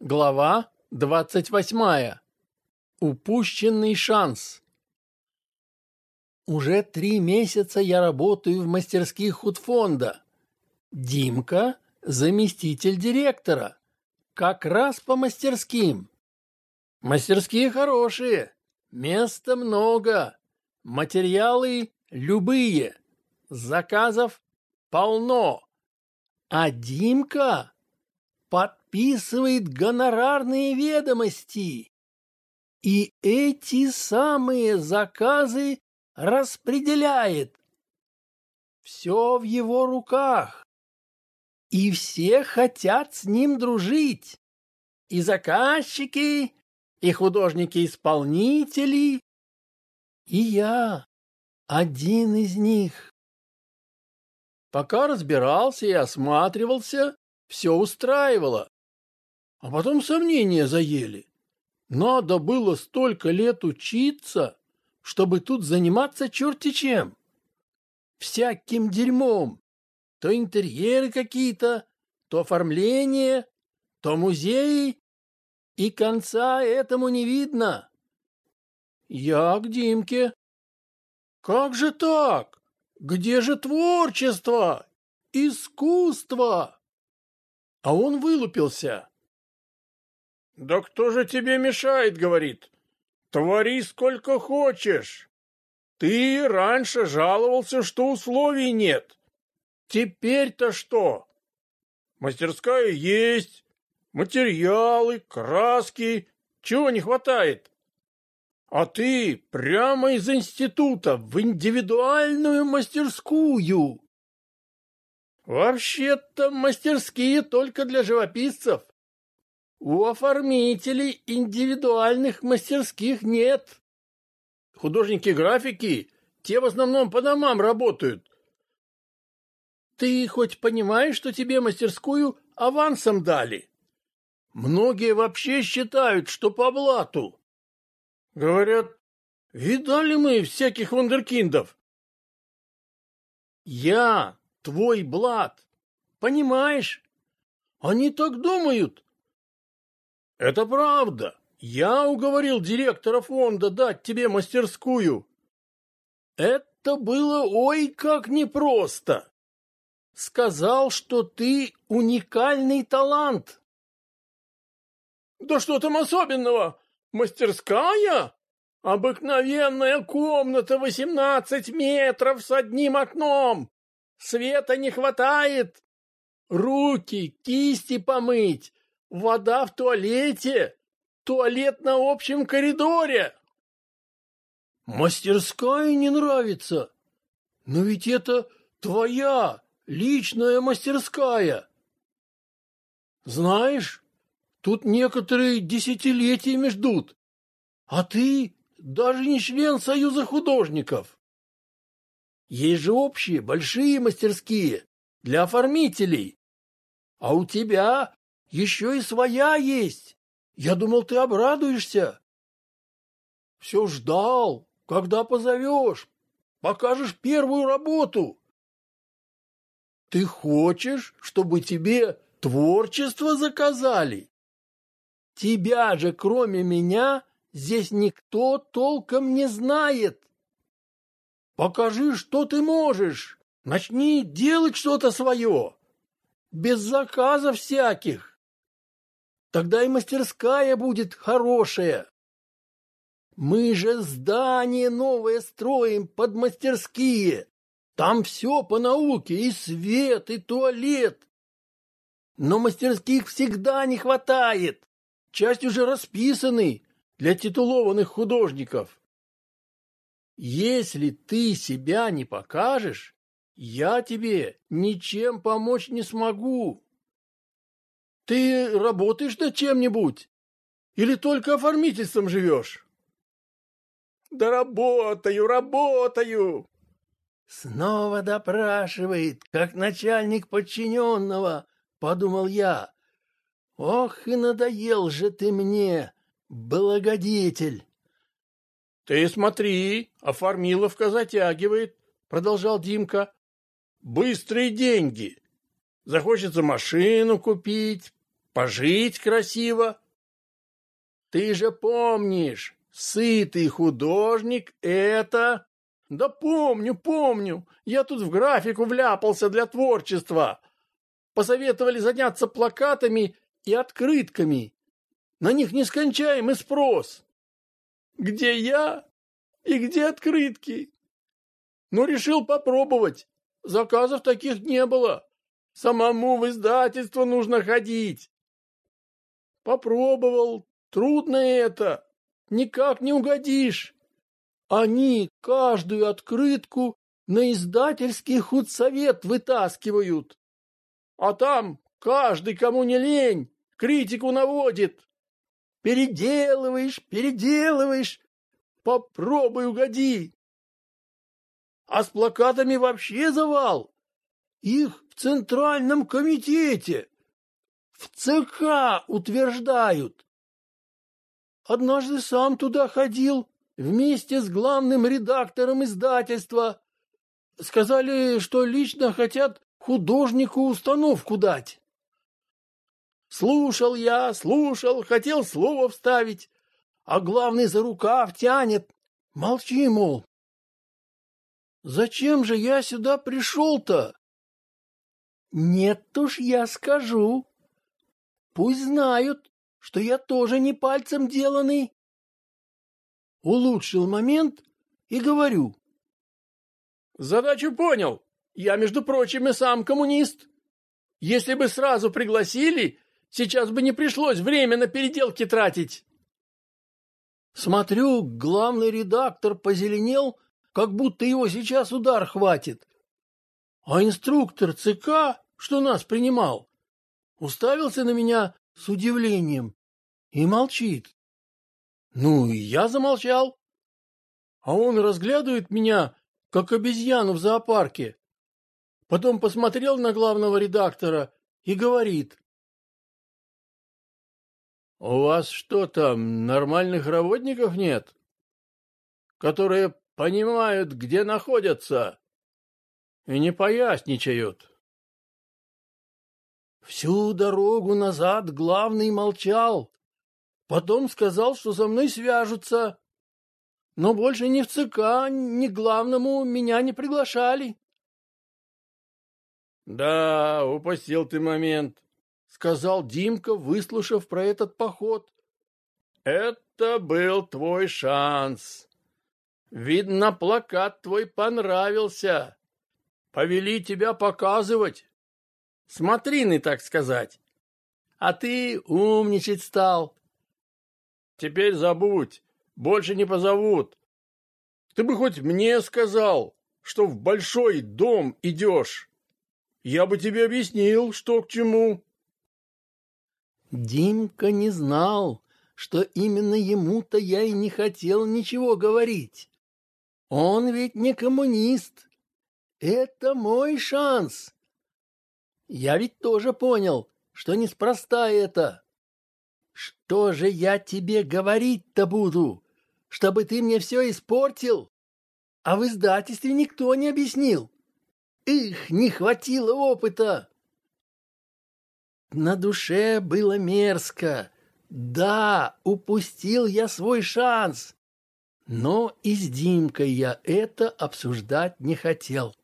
Глава двадцать восьмая. Упущенный шанс. Уже три месяца я работаю в мастерских худфонда. Димка – заместитель директора. Как раз по мастерским. Мастерские хорошие, места много, материалы любые, заказов полно. А Димка подписывает гонорарные ведомости. И эти самые заказы распределяет. Все в его руках. И все хотят с ним дружить. И заказчики, и художники-исполнители. И я один из них. Пока разбирался и осматривался, все устраивало. А потом сомнения заели. Надо было столько лет учиться, чтобы тут заниматься черти чем. Всяким дерьмом. То интерьеры какие-то, то оформление, то музеи. И конца этому не видно. Я к Димке. Как же так? Где же творчество? Искусство? А он вылупился. «Да кто же тебе мешает?» — говорит. «Твори сколько хочешь. Ты раньше жаловался, что условий нет. Теперь-то что? Мастерская есть, материалы, краски. Чего не хватает? А ты прямо из института в индивидуальную мастерскую. Вообще-то мастерские только для живописцев. У оформителей индивидуальных мастерских нет. Художники графики, те в основном по домам работают. Ты хоть понимаешь, что тебе мастерскую авансом дали? Многие вообще считают, что по блату. Говорят, видали мы всяких вундеркиндов. Я твой блат. Понимаешь? Они так думают. Это правда. Я уговорил директора фонда дать тебе мастерскую. Это было ой как непросто. Сказал, что ты уникальный талант. Да что там особенного? Мастерская? Обыкновенная комната восемнадцать метров с одним окном. Света не хватает. Руки, кисти помыть, вода в туалете, туалет на общем коридоре. Мастерская не нравится. Но ведь это твоя личная мастерская. Знаешь, тут некоторые десятилетиями ждут, а ты даже не член Союза художников. Есть же общие, большие мастерские для оформителей. А у тебя еще и своя есть. Я думал, ты обрадуешься. Все ждал, когда позовешь, покажешь первую работу. Ты хочешь, чтобы тебе творчество заказали? Тебя же, кроме меня, здесь никто толком не знает. Покажи, что ты можешь. Начни делать что-то свое. Без заказов всяких. Тогда и мастерская будет хорошая. Мы же здание новое строим под мастерские. Там все по науке, и свет, и туалет. Но мастерских всегда не хватает. Часть уже расписаны для титулованных художников. Если ты себя не покажешь, я тебе ничем помочь не смогу. Ты работаешь над чем-нибудь? Или только оформительством живешь? Да работаю, работаю. Снова допрашивает, как начальник подчиненного, подумал я. Ох и надоел же ты мне, благодетель. «Ты смотри, оформиловка затягивает», — продолжал Димка. «Быстрые деньги. Захочется машину купить, пожить красиво. Ты же помнишь, сытый художник — это... Да помню, помню. Я тут в графику вляпался для творчества. Посоветовали заняться плакатами и открытками. На них нескончаемый спрос. Где я и где открытки? Ну, решил попробовать. Заказов таких не было. Самому в издательство нужно ходить. Попробовал. Трудно это. Никак не угодишь. Они каждую открытку на издательский худсовет вытаскивают. А там каждый, кому не лень, критику наводит. Переделываешь, переделываешь, попробуй угоди. А с плакатами вообще завал. Их в Центральном комитете, в ЦК утверждают. Однажды сам туда ходил вместе с главным редактором издательства. Сказали, что лично хотят художнику установку дать. Слушал я, слушал, хотел слово вставить, а главный за рукав тянет. Молчи, мол. Зачем же я сюда пришел-то? Нет уж, я скажу. Пусть знают, что я тоже не пальцем деланный. Улучшил момент и говорю. Задачу понял. Я, между прочим, и сам коммунист. Если бы сразу пригласили, Сейчас бы не пришлось время на переделки тратить. Смотрю, главный редактор позеленел, как будто его сейчас удар хватит. А инструктор ЦК, что нас принимал, уставился на меня с удивлением и молчит. Ну, и я замолчал. А он разглядывает меня, как обезьяну в зоопарке. Потом посмотрел на главного редактора и говорит. У вас что там, нормальных работников нет? Которые понимают, где находятся и не поясничают. Всю дорогу назад главный молчал. Потом сказал, что со мной свяжутся. Но больше ни в ЦК, ни главному меня не приглашали. Да, упустил ты момент сказал Димка, выслушав про этот поход. Это был твой шанс. Видно, плакат твой понравился. Повели тебя показывать. Смотрины, так сказать. А ты умничать стал. Теперь забудь, больше не позовут. Ты бы хоть мне сказал, что в большой дом идешь. Я бы тебе объяснил, что к чему. Димка не знал, что именно ему-то я и не хотел ничего говорить. Он ведь не коммунист. Это мой шанс. Я ведь тоже понял, что неспроста это. Что же я тебе говорить-то буду, чтобы ты мне все испортил? А в издательстве никто не объяснил. Их, не хватило опыта. На душе было мерзко. Да, упустил я свой шанс. Но и с Димкой я это обсуждать не хотел.